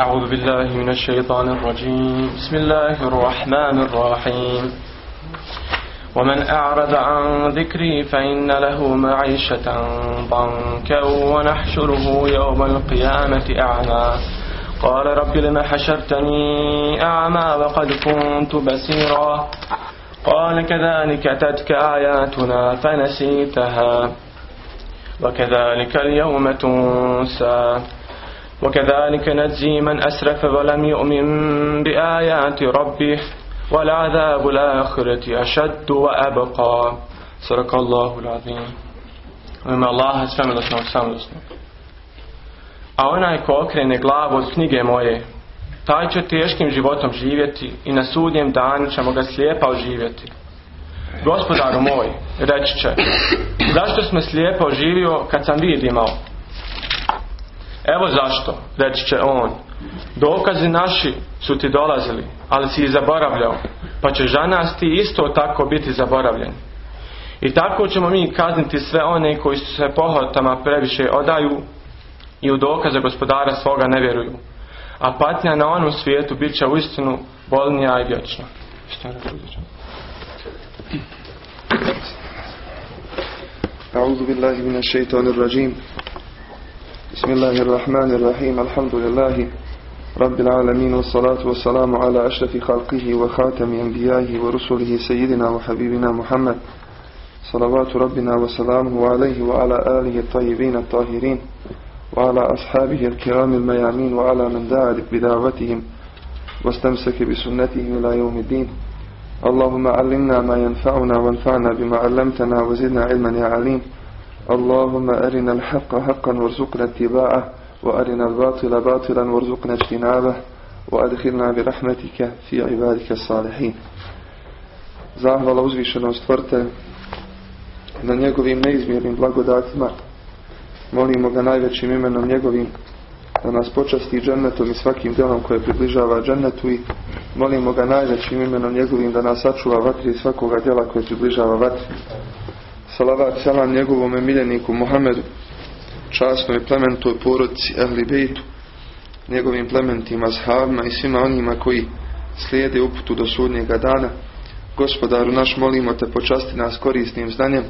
أعوذ بالله من الشيطان الرجيم. بسم الله الرحمن الرحيم. ومن أعرض عن ذكري فإن له معيشة ضنكا ونحشره يوم القيامة أعمى. قال رب لم حشرتني أعمى وقد كنت بصيرا. قال كذلك أتتك آياتنا فنسيتها. وكذلك اليوم تنسى. وكذلك نجزي من أسرف ولم يؤمن بآيات ربه ولعذاب الآخرة أشد وأبقى صدق الله العظيم وما الله سملسnog samilosnog A onaj ko okrene glavu od knjige moje, taj će teškim životom živjeti i na sudnjem danu ćemo ga slijepa oživjeti. Gospodaru moj, reći će, zašto smo slijepo oživio kad sam vid imao? Evo zašto, reći će on. Dokazi naši su ti dolazili, ali si ih zaboravljao, pa će žanas ti isto tako biti zaboravljeni. I tako ćemo mi kazniti sve one koji su se pohotama previše odaju i u dokaze gospodara svoga ne vjeruju. A patnja na onom svijetu bit će uistinu bolnija i vječna. Šta je أعوذ بالله من الشيطان الرجيم بسم الله الرحمن الرحيم. الحمد لله رب العالمين والصلاة والسلام على أشرف خلقه وخاتم أنبيائه ورسله سيدنا وحبيبنا محمد. صلوات ربنا وسلامه عليه وعلى آله الطيبين الطاهرين وعلى أصحابه الكرام الميامين وعلى من دعا بدعوتهم واستمسك بسنتهم إلى يوم الدين. اللهم علمنا ما ينفعنا وانفعنا بما علمتنا وزدنا علما يا عليم. اللهم أرنا الحق حقا وارزقنا اتباعه وأرنا الباطل باطلا وارزقنا اجتنابه وأدخلنا برحمتك في عبادك الصالحين Zahvala uzvišenom stvrte na njegovim neizmjernim blagodatima. Molimo ga najvećim imenom njegovim da nas počasti džennetom i svakim djelom koje približava džennetu i molimo ga najvećim imenom njegovim da nas sačuva vatri i svakoga djela koje približava vatri. Salavat salam njegovom miljeniku Muhammedu, časnoj plementoj porodici Ehli Bejtu, njegovim plementima, shavima i svima onima koji slijede uputu do sudnjega dana. Gospodaru naš molimo te počasti nas korisnim znanjem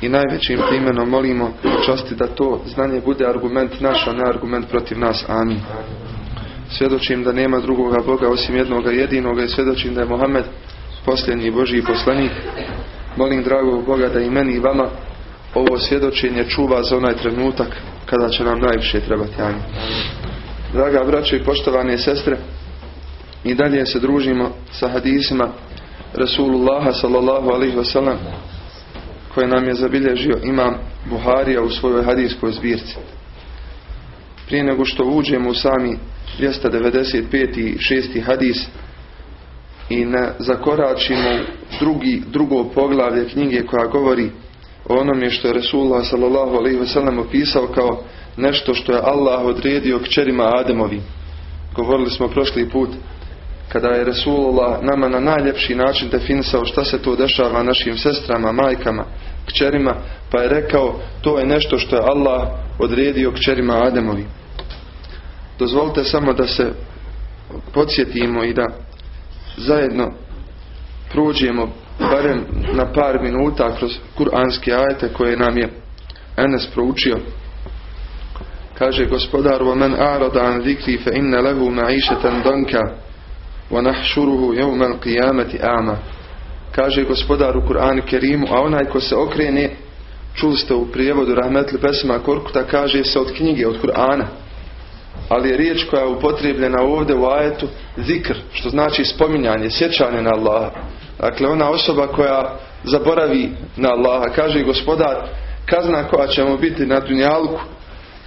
i najvećim imenom molimo počasti da to znanje bude argument naš, a ne argument protiv nas. Amin. Svjedočim da nema drugoga Boga osim jednoga jedinoga i svjedočim da je Mohamed posljednji Božji poslanik. Molim dragog Boga da i meni i vama ovo svjedočenje čuva za onaj trenutak kada će nam najviše trebati. Amin. Draga braćo i poštovane sestre, i dalje se družimo sa hadisima Rasulullaha sallallahu alaihi wasallam koje nam je zabilježio imam Buharija u svojoj hadijskoj zbirci. Prije nego što uđemo u sami 295. i 6. hadis i ne zakoračimo drugi, drugo poglavlje knjige koja govori o onome što je Resulullah sallallahu opisao kao nešto što je Allah odredio kćerima Ademovi. Govorili smo prošli put kada je Resulullah nama na najljepši način definisao šta se to dešava našim sestrama, majkama, kćerima, pa je rekao to je nešto što je Allah odredio kćerima Ademovi. Dozvolite samo da se podsjetimo i da zajedno prođemo barem na par minuta kroz kuranske ajete koje nam je Enes proučio. Kaže gospodar وَمَنْ أَعْرَضَ عَنْ ذِكْرِ فَإِنَّ لَهُ مَعِيشَةً دَنْكَ وَنَحْشُرُهُ يَوْمَ الْقِيَامَةِ أَعْمَى Kaže gospodar u Kur'anu Kerimu, a onaj ko se okrene, čuli ste u prijevodu Rahmetli Besma Korkuta, kaže se od knjige, od Kur'ana. Ali je riječ koja je upotrebljena ovdje u ajetu zikr, što znači spominjanje, sjećanje na Allaha. Dakle, ona osoba koja zaboravi na Allaha, kaže gospodar, kazna koja ćemo biti na Dunjalku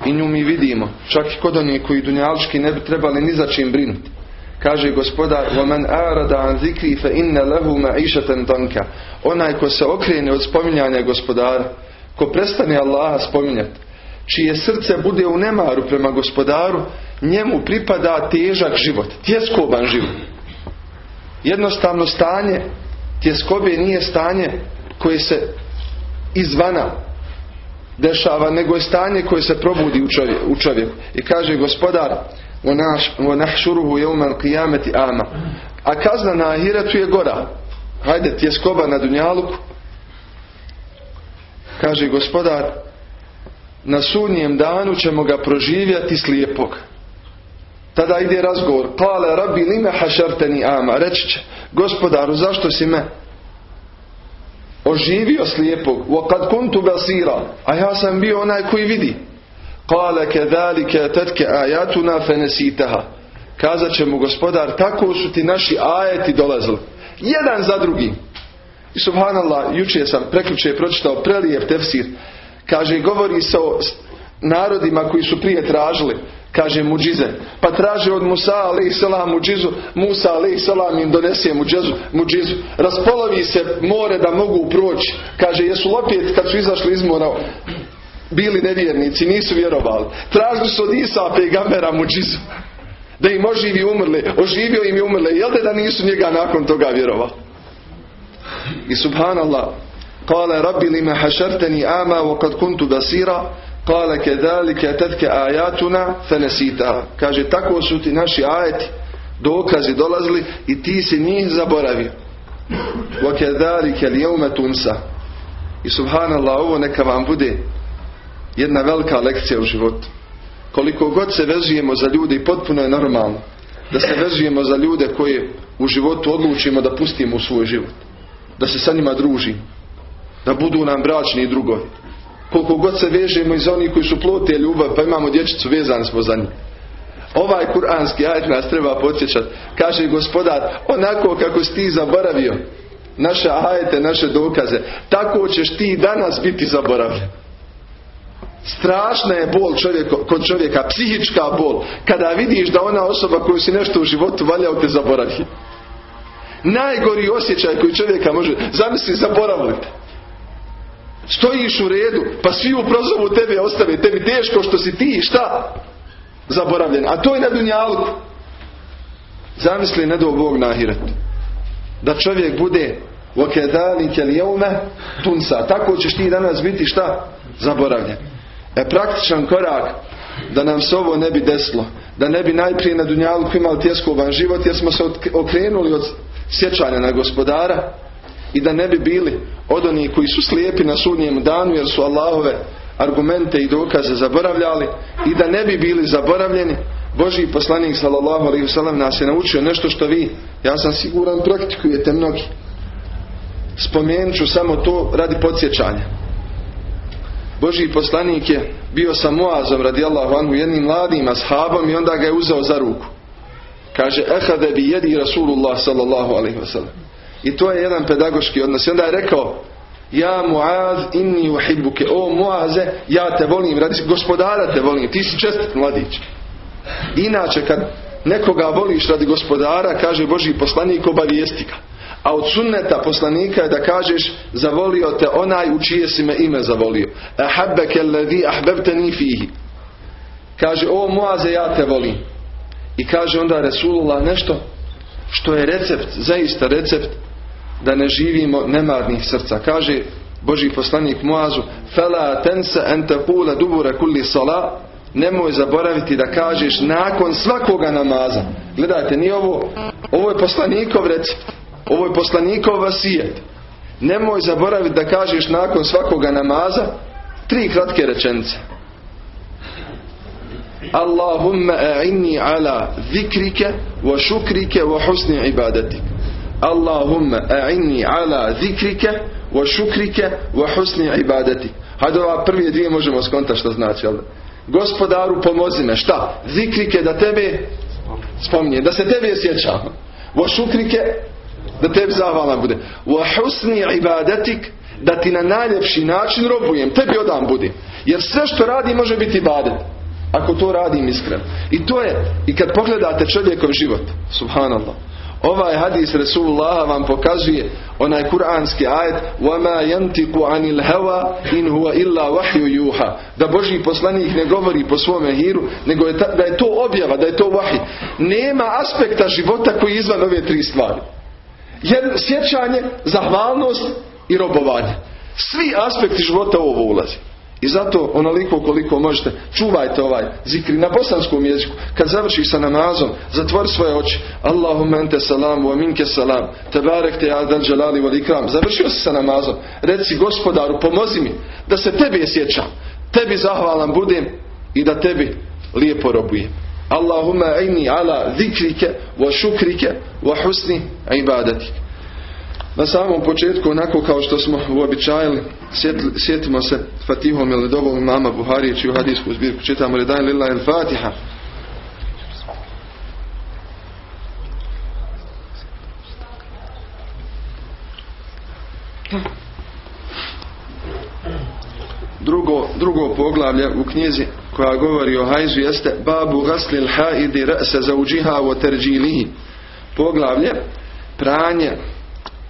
i nju mi vidimo, čak i kod onih koji Dunjalčki ne bi trebali ni za čim brinuti. Kaže gospodar وَمَنْ أَعْرَدَ عَنْ ذِكْرِ فَإِنَّ لَهُ مَعِيشَةً دَنْكَ Onaj ko se okrene od spominjanja gospodara, ko prestane Allaha spominjati, čije srce bude u nemaru prema gospodaru, njemu pripada težak život, tjeskoban život. Jednostavno stanje tjeskobe nije stanje koje se izvana dešava, nego je stanje koje se probudi u čovjeku. I kaže gospodar, وَنَحْشُرُهُ يَوْمَ الْقِيَامَةِ ama. A kazna na ahiretu je gora. Hajde, tjeskoba na dunjaluku. Kaže gospodar, na sunnijem danu ćemo ga proživjeti slijepog. Tada ide razgovor. Kale rabbi lime hašarteni ama. Reći će, gospodaru, zašto si me oživio slijepog? Wa kad kuntu basira. A ja sam bio onaj koji vidi. Kale kedalike tetke ajatuna fenesitaha. Kazat će mu gospodar, tako su ti naši ajeti dolazili. Jedan za drugim. I subhanallah, jučer sam, preključe pročitao prelijep tefsir. Kaže, govori se o narodima koji su prije tražili kaže muđize. Pa traže od Musa alaih salam muđizu, Musa alaih salam im donese muđizu, muđizu. Raspolovi se more da mogu proći. Kaže, jesu opet kad su izašli iz mora bili nevjernici, nisu vjerovali. Tražili su od Isa pegambera muđizu. Da im oživi umrli, oživio im i umrli. Jel da nisu njega nakon toga vjerovali? I subhanallah, Rabbi lima hašarteni ama wa kad kuntu basira Kale kedalike tetke ajatuna fenesita. Kaže, tako su ti naši ajeti, dokazi dolazili i ti si njih zaboravio. Kedalike lijevme tunsa. I subhanallah, ovo neka vam bude jedna velika lekcija u životu. Koliko god se vezujemo za ljude i potpuno je normalno da se vezujemo za ljude koje u životu odlučimo da pustimo u svoj život. Da se sa njima družimo. Da budu nam bračni i drugovi koliko god se vežemo iz onih koji su plote ljubav, pa imamo dječicu, vezani smo za njih. Ovaj kuranski ajet nas treba podsjećati. Kaže gospodar, onako kako si ti zaboravio naše ajete, naše dokaze, tako ćeš ti danas biti zaboravljen. Strašna je bol čovjeka, kod čovjeka, psihička bol, kada vidiš da ona osoba koju si nešto u životu valjao te zaboravi. Najgori osjećaj koji čovjeka može, zamisli zaboravite. Stojiš u redu, pa svi u prozovu tebe ostave, tebi teško što si ti, šta? Zaboravljen. A to je na dunjalku. Zamisli ne do Bog nahirat. Da čovjek bude okedalike lijevme tunsa. Tako ćeš ti danas biti šta? Zaboravljen. E praktičan korak da nam se ovo ne bi desilo. Da ne bi najprije na dunjalku imali tjeskovan život jer smo se okrenuli od sjećanja na gospodara i da ne bi bili od onih koji su slijepi na sudnjem danu jer su Allahove argumente i dokaze zaboravljali i da ne bi bili zaboravljeni Boži poslanik sallallahu alaihi wasallam nas je naučio nešto što vi ja sam siguran praktikujete mnogi. Spomenut ću samo to radi podsjećanja. Boži poslanik je bio sa Muazom radijallahu anhu jednim mladim ashabom i onda ga je uzeo za ruku. Kaže ehade bi jedi Rasulullah sallallahu alaihi wasallam i to je jedan pedagoški odnos. I onda je rekao, ja Muaz inni uhibbuke. O Muaze, ja te volim, radi gospodara te volim. Ti si čestit mladić. Inače, kad nekoga voliš radi gospodara, kaže Boži poslanik, obavijesti ga. A od sunneta poslanika je da kažeš zavolio te onaj u čije si me ime zavolio. Ahabbeke alladhi ahbabtani fihi. Kaže, o Muaze, ja te volim. I kaže onda Resulullah nešto što je recept, zaista recept da ne živimo nemarnih srca. Kaže Boži poslanik Muazu Fela tense en taqula dubura kulli sala Nemoj zaboraviti da kažeš nakon svakoga namaza. Gledajte, nije ovo, ovo je poslanikov recept. Ovo je poslanikov vasijet. Nemoj zaboraviti da kažeš nakon svakoga namaza tri kratke rečenice. Allahumma a'inni ala zikrike wa šukrike wa husni ibadatik. Allahumma a'inni ala zikrike wa šukrike wa husni ibadati. Hajde ova prvi dvije možemo skontati što znači. Ali gospodaru pomozi me. Šta? Zikrike da tebe spominje. Da se tebe sjeća. Wa šukrike da tebi zahvalan bude. Wa husni ibadatik da ti na najljepši način robujem. Tebi odam bude. Jer sve što radi može biti ibadet. Ako to radim iskreno. I to je, i kad pogledate čovjekov život, subhanallah, Ovaj hadis Resulullah vam pokazuje onaj kuranski ajet وَمَا يَنْتِقُ عَنِ الْهَوَا إِنْ هُوَ إِلَّا وَحْيُ يُوحَ Da Boži poslanik ne govori po svome hiru, nego je da je to objava, da je to vahi. Nema aspekta života koji je izvan ove tri stvari. Jer sjećanje, zahvalnost i robovanje. Svi aspekti života u ovo ulazi. I zato onoliko koliko možete, čuvajte ovaj zikri na bosanskom jeziku. Kad završiš sa namazom, zatvori svoje oči. Allahumma ente salam, wa minke salam, tebarek te adal dželali wal ikram. Završio si sa namazom. Reci gospodaru, pomozi mi da se tebi sjećam. Tebi zahvalan budem i da tebi lijepo robujem. Allahumma ajni ala zikrike wa šukrike wa husni ibadatik. Na samom početku, onako kao što smo uobičajili, sjetimo se Fatihom ili dovolom mama Buharije, čiju hadijsku zbirku čitamo Redan lilla il Fatiha. Drugo, drugo poglavlje u knjizi koja govori o hajzu jeste Babu gaslil haidi ra'sa zauđiha wa terđilihi. Poglavlje pranje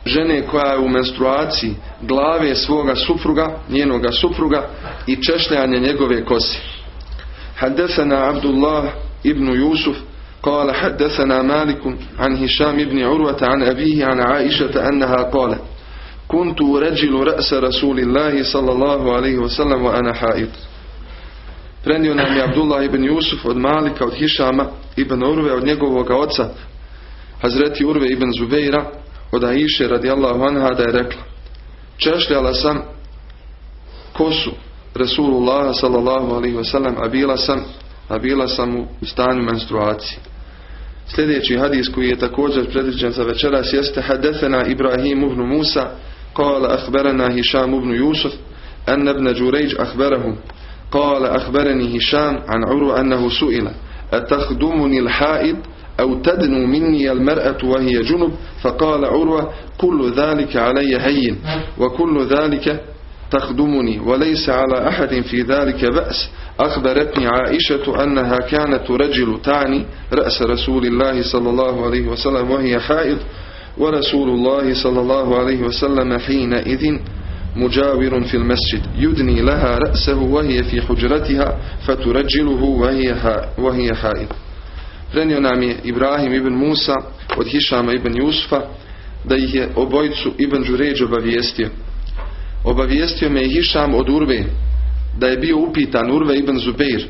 žene koja je u menstruaciji glave svoga supruga, njenoga supruga i češljanje njegove kose. حدثنا عبد الله ابن يوسف قال حدثنا مالك عن هشام بن عروة عن أبيه عن عائشة أنها قالت كنت رجل رأس رسول الله صلى الله عليه وسلم وأنا حائض Prenio nam je Abdullah ibn Jusuf od Malika, od Hišama ibn Urve, od njegovog oca Hazreti Urve ibn Zubeira, od Aisha radijallahu anha da je rekla Češljala sam kosu Rasulullah sallallahu alaihi wasallam, a bila sam, a bila sam u stanju menstruacije. Sljedeći hadis koji je također predviđen za večeras jeste Hadethena Ibrahim ibn Musa قال أخبرنا هشام بن يوسف أن ابن جريج أخبرهم قال أخبرني هشام عن عروة أنه سئل أتخدمني الحائض أو تدنو مني المرأة وهي جنب فقال عروة كل ذلك علي هين وكل ذلك تخدمني وليس على أحد في ذلك بأس. أخبرتني عائشة أنها كانت رجل تعني رأس رسول الله صلى الله عليه وسلم وهي حائض ورسول الله صلى الله عليه وسلم حينئذ مجاور في المسجد. يدني لها رأسه وهي في حجرتها فترجله وهي وهي حائض. Prenio nam je Ibrahim ibn Musa od Hišama ibn Jusufa da ih je obojicu ibn Đuređ obavijestio. Obavijestio me je Hišam od Urve da je bio upitan Urve ibn Zubeir.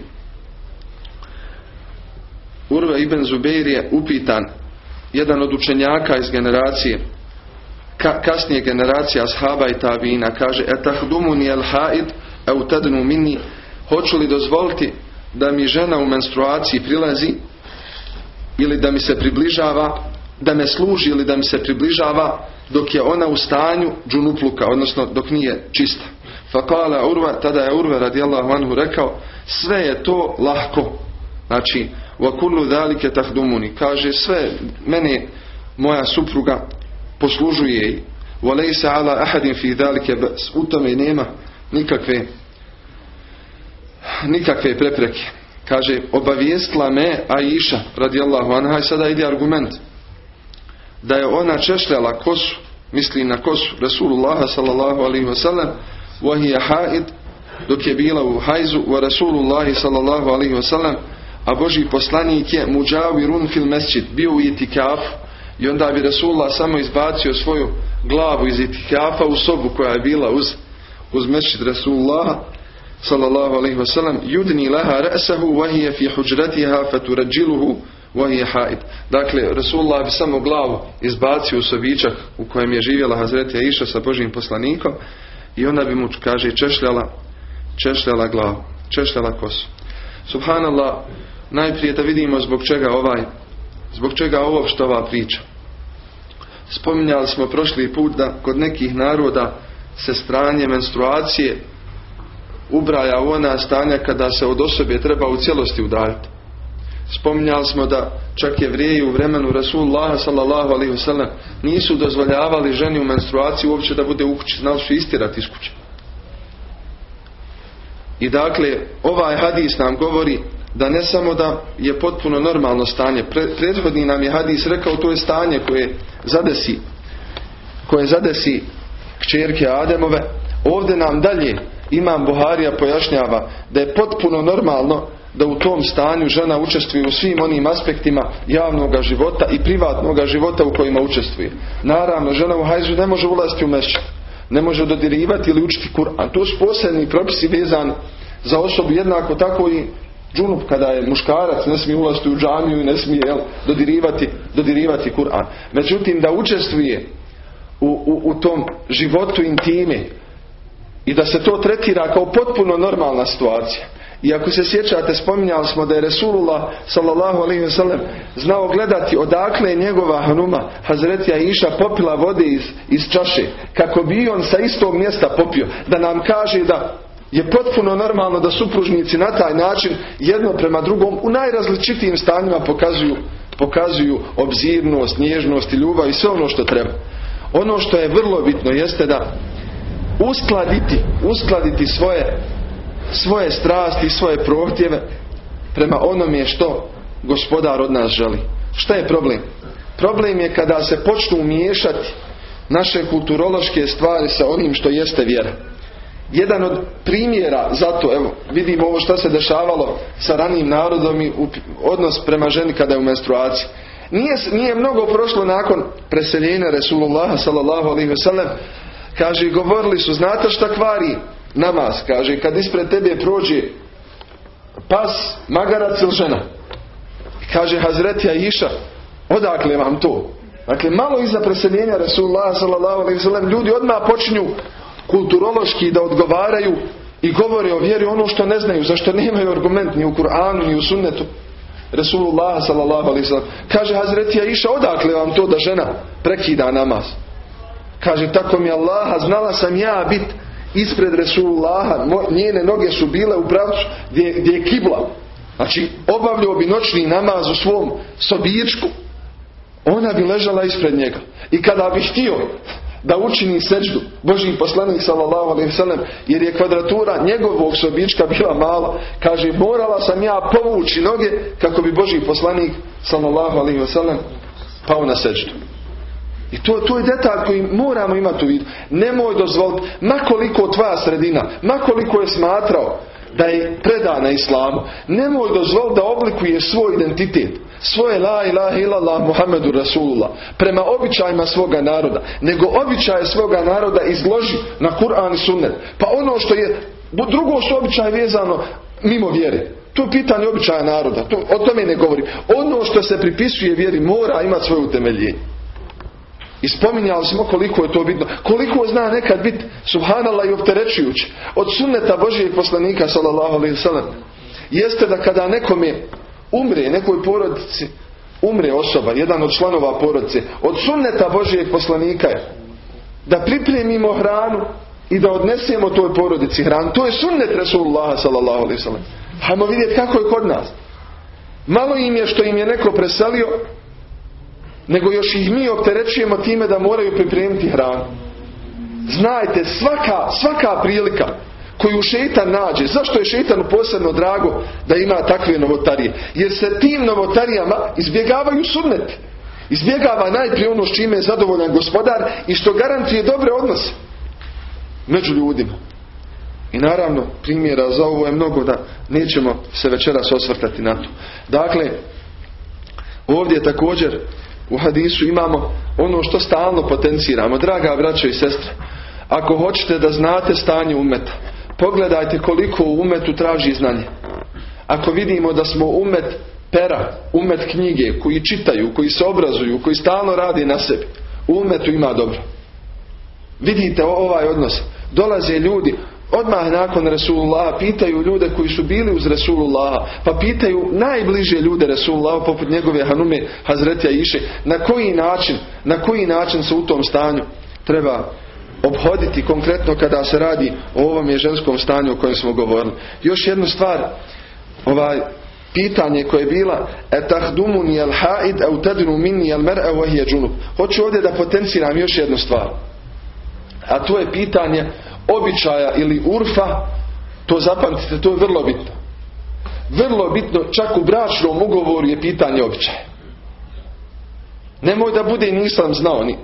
Urve ibn Zubeir je upitan jedan od učenjaka iz generacije ka, kasnije generacija ashaba i tabina kaže etahdumuni el haid au tadnu minni hoću li dozvoliti da mi žena u menstruaciji prilazi ili da mi se približava da me služi ili da mi se približava dok je ona u stanju džunupluka, odnosno dok nije čista. Fakala Urva, tada je Urva radijallahu anhu rekao, sve je to lahko. Znači, wa kullu dhalike tahdumuni. Kaže, sve mene moja supruga poslužuje i laysa ala ahadin fi dhalike bas. U tome nema nikakve nikakve prepreke. Kaže, obavijestila me Aisha radijallahu anha i sada ide argument da je ona češljala kosu, misli na kosu Rasulullaha sallallahu alaihi wasallam wahija haid dok je bila u hajzu wa Rasulullahi sallallahu alaihi wasallam a Boži poslanik je muđavirun fil mesčid, bio u itikafu i onda bi Rasulullah samo izbacio svoju glavu iz itikafa u sobu koja je bila uz, uz mesčid Rasulullaha sallallahu alaihi wasallam yudni laha ra'sahu wa hiya fi hujratiha faturajjiluhu wa hiya haid. Dakle, Rasulullah bi samo glavu izbacio u sobičak u kojem je živjela Hazreti Aisha sa Božim poslanikom i ona bi mu, kaže, češljala, češljala glavu, češljala kosu. Subhanallah, najprije da vidimo zbog čega ovaj, zbog čega ovo što ova priča. Spominjali smo prošli put da kod nekih naroda se stranje menstruacije ubraja u ona stanja kada se od osobe treba u cijelosti udaljiti. Spominjali smo da čak je vrijeji u vremenu Rasulullah sallallahu alaihi wasallam nisu dozvoljavali ženi u menstruaciji uopće da bude u kući, znali su istirati iz kuće. I dakle, ovaj hadis nam govori da ne samo da je potpuno normalno stanje, prethodni nam je hadis rekao to je stanje koje zadesi koje zadesi kćerke Ademove, ovdje nam dalje Imam Buharija pojašnjava da je potpuno normalno da u tom stanju žena učestvuje u svim onim aspektima javnog života i privatnog života u kojima učestvuje. Naravno, žena u hajzu ne može ulaziti u mešću. ne može dodirivati ili učiti Kur'an. To su posebni propisi vezani za osobu jednako tako i džunup kada je muškarac ne smije ulaziti u džamiju i ne smije jel, dodirivati, dodirivati Kur'an. Međutim da učestvuje u, u, u tom životu intime i da se to tretira kao potpuno normalna situacija. I ako se sjećate, spominjali smo da je Resulullah sallallahu alaihi ve sellem znao gledati odakle je njegova hanuma Hazretija Iša popila vode iz, iz čaše kako bi on sa istog mjesta popio. Da nam kaže da je potpuno normalno da supružnici na taj način jedno prema drugom u najrazličitijim stanjima pokazuju, pokazuju obzirnost, nježnost i ljubav i sve ono što treba. Ono što je vrlo bitno jeste da uskladiti, uskladiti svoje, svoje strasti i svoje prohtjeve prema onome što gospodar od nas želi. Šta je problem? Problem je kada se počnu miješati naše kulturološke stvari sa onim što jeste vjera. Jedan od primjera zato, evo, vidimo ovo što se dešavalo sa ranijim narodom i odnos prema ženi kada je u menstruaciji. Nije, nije mnogo prošlo nakon preseljenja Resulullah sallallahu alaihi Kaže, govorili su, znate šta kvari namaz? Kaže, kad ispred tebe prođe pas, magarac ili žena. Kaže, Hazretija Iša, odakle vam to? Dakle, malo iza preseljenja Rasulullah s.a.v. ljudi odmah počinju kulturološki da odgovaraju i govore o vjeri ono što ne znaju, zašto nemaju argument ni u Kur'anu ni u sunnetu. Rasulullah s.a.v. Kaže, Hazretija Iša, odakle vam to da žena prekida namaz? Kaže, tako mi Allaha, znala sam ja bit ispred Resulullaha, njene noge su bile u pravcu gdje, gdje je kibla. Znači, obavljao bi noćni namaz u svom sobičku, ona bi ležala ispred njega. I kada bi htio da učini seđdu, Boži poslanik sallallahu alaihi sallam, jer je kvadratura njegovog sobička bila mala, kaže, morala sam ja povući noge kako bi Boži poslanik sallallahu alaihi sallam pao na seđdu. I to, to je detalj koji moramo imati u vidu. Nemoj dozvoliti, makoliko tvoja sredina, makoliko je smatrao da je predana islamu, nemoj dozvoliti da oblikuje svoj identitet, svoje la ilaha illallah Muhammedu Rasulullah, prema običajima svoga naroda, nego običaje svoga naroda izloži na Kur'an i sunnet. Pa ono što je, drugo što običaj vezano mimo vjere. To je pitanje običaja naroda, to, o tome ne govorim. Ono što se pripisuje vjeri mora imati svoje utemeljenje. I spominjali smo koliko je to bitno. Koliko zna nekad biti subhanallah i opterećujući. Od sunneta Božijeg poslanika sallallahu alaihi sallam. Jeste da kada nekome umre, nekoj porodici, umre osoba, jedan od članova porodice, od sunneta Božijeg poslanika je da pripremimo hranu i da odnesemo toj porodici hranu. To je sunnet Rasulullah sallallahu alaihi sallam. Hajmo vidjeti kako je kod nas. Malo im je što im je neko preselio, nego još ih mi opterećujemo time da moraju pripremiti hranu. Znajte, svaka, svaka prilika koju šeitan nađe, zašto je šeitanu posebno drago da ima takve novotarije? Jer se tim novotarijama izbjegavaju sunnet. Izbjegava najprije ono s čime je zadovoljan gospodar i što garantuje dobre odnose među ljudima. I naravno, primjera za ovo je mnogo da nećemo se večeras osvrtati na to. Dakle, ovdje također u hadisu imamo ono što stalno potenciramo. Draga braćo i sestre, ako hoćete da znate stanje umeta, pogledajte koliko u umetu traži znanje. Ako vidimo da smo umet pera, umet knjige, koji čitaju, koji se obrazuju, koji stalno radi na sebi, u umetu ima dobro. Vidite ovaj odnos. Dolaze ljudi, odmah nakon Resulullah pitaju ljude koji su bili uz Resulullah pa pitaju najbliže ljude Resulullah poput njegove Hanume Hazretja Iše na koji način na koji način se u tom stanju treba obhoditi konkretno kada se radi o ovom je ženskom stanju o kojem smo govorili. Još jednu stvar ovaj pitanje koje je bila etahdumuni al haid au tadnu minni al mar'a wa hiya junub. Hoću ovdje da potenciram još jednu stvar. A to je pitanje običaja ili urfa, to zapamtite, to je vrlo bitno. Vrlo bitno, čak u bračnom ugovoru je pitanje običaja. Nemoj da bude nisam znao ni.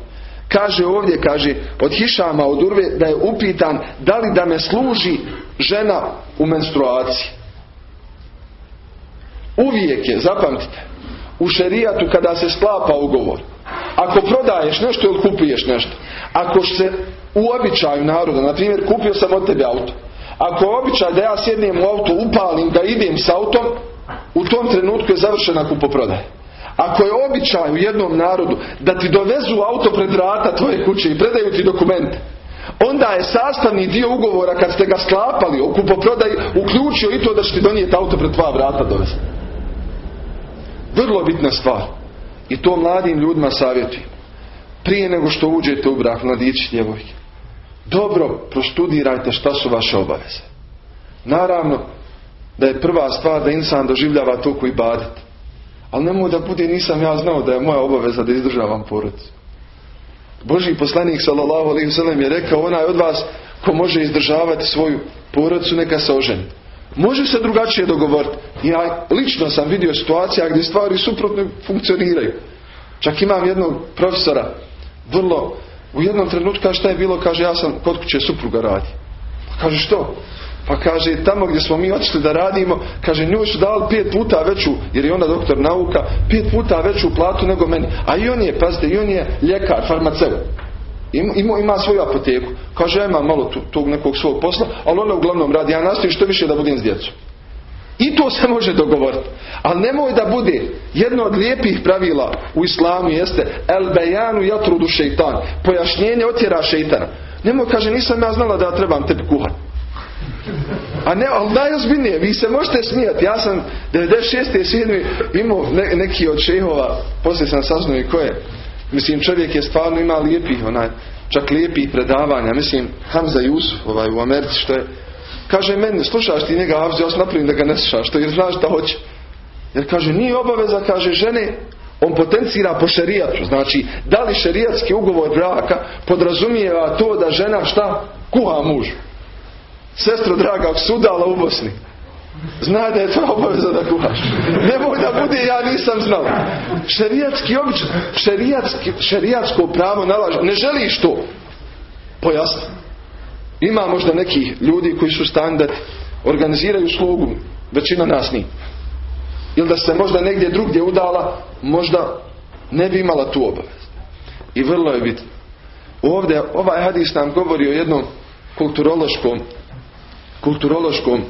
Kaže ovdje, kaže, od Hišama, od Urve, da je upitan da li da me služi žena u menstruaciji. Uvijek je, zapamtite, u šerijatu kada se sklapa ugovor, ako prodaješ nešto ili kupuješ nešto, ako se u običaju naroda, na primjer kupio sam od tebe auto, ako je običaj da ja sjednem u auto, upalim da idem s autom, u tom trenutku je završena kupoprodaja. Ako je običaj u jednom narodu da ti dovezu auto pred vrata tvoje kuće i predaju ti dokumente, onda je sastavni dio ugovora kad ste ga sklapali o kupoprodaji uključio i to da će ti donijeti auto pred tvoja vrata dovesti. Vrlo bitna stvar. I to mladim ljudima savjetujem. Prije nego što uđete u brak, mladići djevojke, dobro prostudirajte šta su vaše obaveze. Naravno da je prva stvar da insan doživljava to koji badet. Ali nemoj da bude nisam ja znao da je moja obaveza da izdržavam porodicu. Boži poslanik sallallahu je rekao onaj od vas ko može izdržavati svoju porodicu neka se oženi. Može se drugačije dogovoriti. Ja lično sam vidio situacija gdje stvari suprotno funkcioniraju. Čak imam jednog profesora, vrlo, u jednom trenutku šta je bilo, kaže ja sam kod kuće supruga radi. Pa kaže što? Pa kaže tamo gdje smo mi otišli da radimo, kaže njoj su dali pet puta veću, jer je ona doktor nauka, pet puta veću platu nego meni. A i on je, pazite, i on je ljekar, farmaceut. Ima, ima svoju apoteku. Kaže, ja imam malo tog nekog svog posla, ali ona uglavnom radi. Ja nastojim što više da budem s djecom. I to se može dogovoriti. Ali nemoj da bude jedno od lijepih pravila u islamu jeste el bejanu jatrudu šeitan. Pojašnjenje otjera šeitana. Nemoj kaže nisam ja znala da ja trebam tebi kuhati. A ne, ali najozbiljnije, vi se možete smijati. Ja sam 96. 7. imao neki od šehova, poslije sam saznao i ko je. Mislim, čovjek je stvarno ima lijepih, onaj, čak lijepih predavanja. Mislim, Hamza Jusuf, ovaj, u Americi, što je, kaže meni, slušaš ti njega, Avzi, ja napravim da ga ne slušaš, što jer znaš šta hoće. Jer kaže, nije obaveza, kaže, žene, on potencira po šerijatu. Znači, da li šerijatski ugovor braka podrazumijeva to da žena šta? Kuha mužu. Sestro draga, sudala u Bosni. Zna da je to obaveza da kuhaš. Nemoj da bude, ja nisam znao. Šerijatski običaj, šerijatsko pravo nalaže. Ne želiš to. Pojasni. Ima možda nekih ljudi koji su standard, organiziraju slugu. Većina nas nije. Ili da se možda negdje drugdje udala, možda ne bi imala tu obavezu. I vrlo je bitno. Ovdje ovaj hadis nam govori o jednom kulturološkom kulturološkom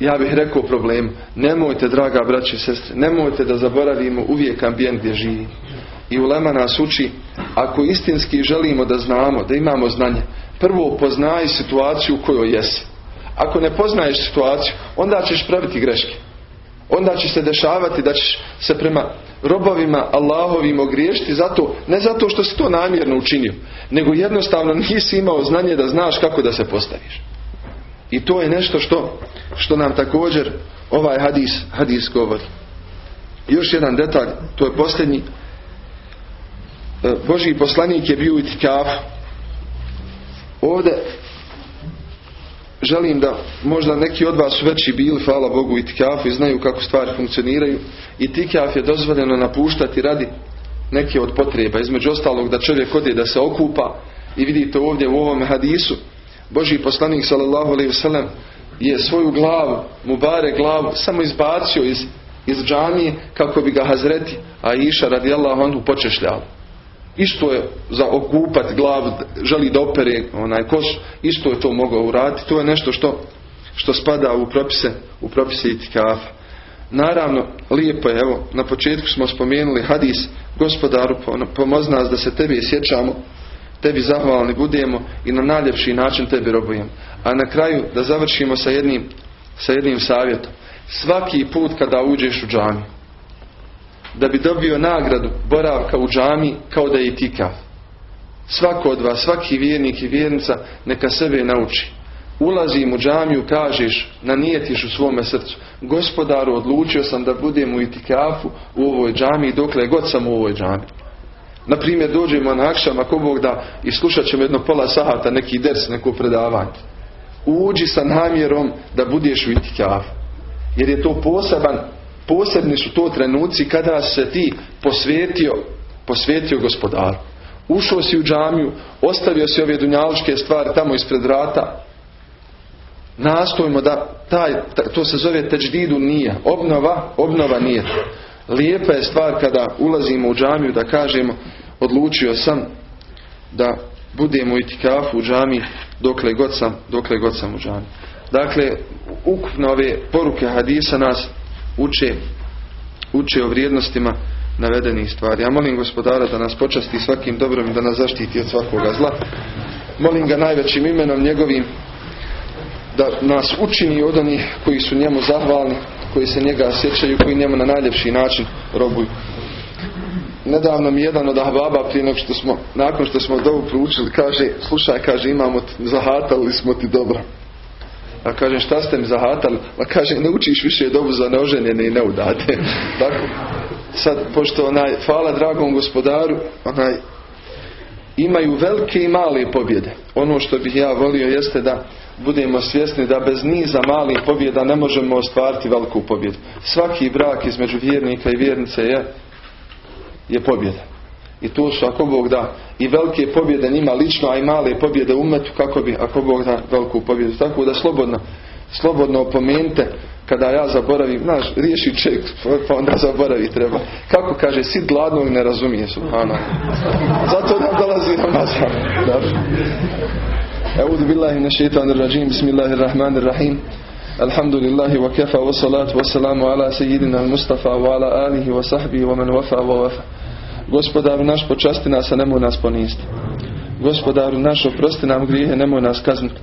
ja bih rekao problem. Nemojte, draga braći i sestre, nemojte da zaboravimo uvijek ambijent gdje živi. I ulema nas uči, ako istinski želimo da znamo, da imamo znanje, prvo poznaj situaciju u kojoj jesi. Ako ne poznaješ situaciju, onda ćeš praviti greške. Onda će se dešavati da ćeš se prema robovima Allahovim ogriješiti zato, ne zato što si to namjerno učinio, nego jednostavno nisi imao znanje da znaš kako da se postaviš. I to je nešto što, što nam također ovaj hadis, hadis govori. Još jedan detalj, to je posljednji. E, Boži poslanik je bio u itikafu. Ovdje želim da možda neki od vas veći bili, hvala Bogu, itikafu i znaju kako stvari funkcioniraju. Itikaf je dozvoljeno napuštati radi neke od potreba. Između ostalog da čovjek ode da se okupa i vidite ovdje u ovom hadisu Boži poslanik sallallahu alejhi ve je svoju glavu, mubare glavu samo izbacio iz iz džamije kako bi ga Hazreti Aisha radijallahu anhu počešljala. Isto je za okupat glavu, želi da opere onaj koš, isto je to mogao uraditi. To je nešto što, što spada u propise, u propise itikafa. Naravno, lijepo je, evo, na početku smo spomenuli hadis, gospodaru, pomoz nas da se tebi sjećamo tebi zahvalni budemo i na najljepši način tebi robujemo. A na kraju da završimo sa jednim, sa jednim savjetom. Svaki put kada uđeš u džami, da bi dobio nagradu boravka u džami kao da je tikav. Svako od vas, svaki vjernik i vjernica neka sebe nauči. Ulazim u džamiju, kažeš, nanijetiš u svome srcu. Gospodaru, odlučio sam da budem u itikafu u ovoj džami dokle god sam u ovoj džami. Na primjer, dođemo na akšam, ako Bog da, i slušat ćemo jedno pola sahata, neki ders, neko predavanje. Uđi sa namjerom da budeš u itikafu. Jer je to poseban, posebni su to trenuci kada se ti posvetio, posvetio gospodaru. Ušao si u džamiju, ostavio si ove dunjaluške stvari tamo ispred vrata. Nastojimo da taj, to se zove teđdidu nije. Obnova, obnova nije. Lijepa je stvar kada ulazimo u džamiju da kažemo odlučio sam da budemo u itikafu u džami dokle god sam, dokle god sam u džami. Dakle, ukupno ove poruke hadisa nas uče, uče o vrijednostima navedenih stvari. Ja molim gospodara da nas počasti svakim dobrom i da nas zaštiti od svakoga zla. Molim ga najvećim imenom njegovim da nas učini od onih koji su njemu zahvalni, koji se njega sjećaju, koji njemu na najljepši način robuju. Nedavno mi jedan od ahbaba prije nego što smo, nakon što smo dovu proučili, kaže, slušaj, kaže, imamo, zahatali smo ti dobro. A kažem, šta ste mi zahatali? A kaže, ne učiš više dobu za neoženjene i neudate. Tako, sad, pošto onaj, hvala dragom gospodaru, onaj, imaju velike i male pobjede. Ono što bih ja volio jeste da budemo svjesni da bez niza malih pobjeda ne možemo ostvariti veliku pobjedu. Svaki brak između vjernika i vjernice je, je pobjeda. I to su, ako Bog da, i velike pobjede njima lično, a i male pobjede umetu, kako bi, ako Bog da, veliku pobjedu. Tako da slobodno, slobodno opomenite kada ja zaboravim, znaš, riješi ček, pa onda zaboravi treba. Kako kaže, sit gladnog ne razumije, subhana. Zato nam dolazi Ramazan. Dobro. أعوذ بالله من الشيطان الرجيم بسم الله الرحمن الرحيم الحمد لله وكفى والصلاة والسلام على سيدنا المصطفى وعلى آله وصحبه ومن وفى ووفى Gospodaru naš počasti nas, a nemoj nas poniziti. Gospodaru naš oprosti nam grijehe, nemoj nas kazniti.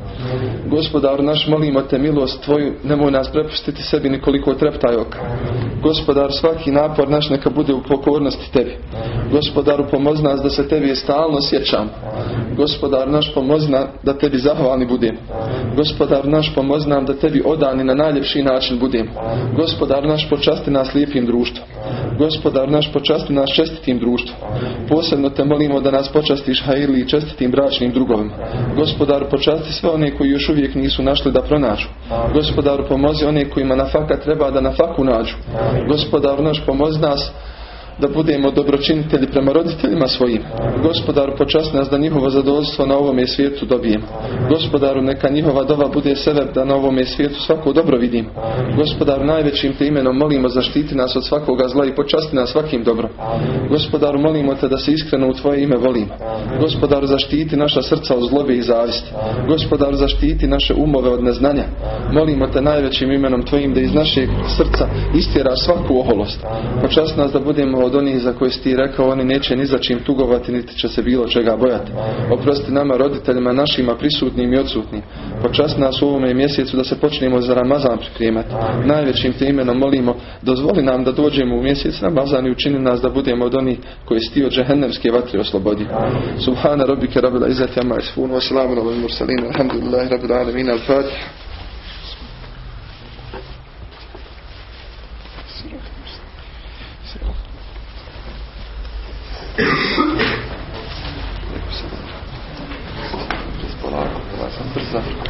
Gospodaru naš molimo te milost tvoju, nemoj nas prepustiti sebi nikoliko treptaj oka. Gospodar svaki napor naš neka bude u pokornosti tebi. Gospodaru pomozi nas da se tebi stalno sjećam. Gospodar naš pomozi nam da tebi zahvalni budem. Gospodar naš pomozi nam da tebi odani na najljepši način budem. Gospodar naš počasti nas lijepim društvom. Gospodar naš počasti nas čestitim društvom. Posebno te molimo da nas počastiš hajili i čestitim bračnim drugovima. Gospodar počasti sve one koji još uvijek nisu našli da pronađu. Gospodaru pomozi one kojima na faka treba da na faku nađu. Gospodar naš pomozi nas da budemo dobročinitelji prema roditeljima svojim. Gospodaru počasti nas da njihovo zadovoljstvo na ovome svijetu dobijemo. Gospodaru neka njihova dova bude sebe da na ovome svijetu svako dobro vidim. Gospodaru najvećim te imenom molimo zaštiti nas od svakoga zla i počasti nas svakim dobrom. Gospodaru molimo te da se iskreno u tvoje ime volimo. Gospodaru zaštiti naša srca od zlobe i zavisti. Gospodaru zaštiti naše umove od neznanja. Molimo te najvećim imenom tvojim da iz našeg srca istjeraš svaku oholost. Počasti nas da budemo od onih za koje ti rekao, oni neće ni za čim tugovati, niti će se bilo čega bojati. Oprosti nama, roditeljima našima, prisutnim i odsutnim. Počast nas u ovome mjesecu da se počnemo za Ramazan pripremati. Najvećim te imenom molimo, dozvoli nam da dođemo u mjesec Ramazan i učini nas da budemo od onih koji si ti od džehennemske vatre oslobodi. Subhana rabbike rabbil izzati amma yasifun wa salamun alal mursalin alhamdulillahi rabbil alamin al-fatiha Polako, ja sam brza.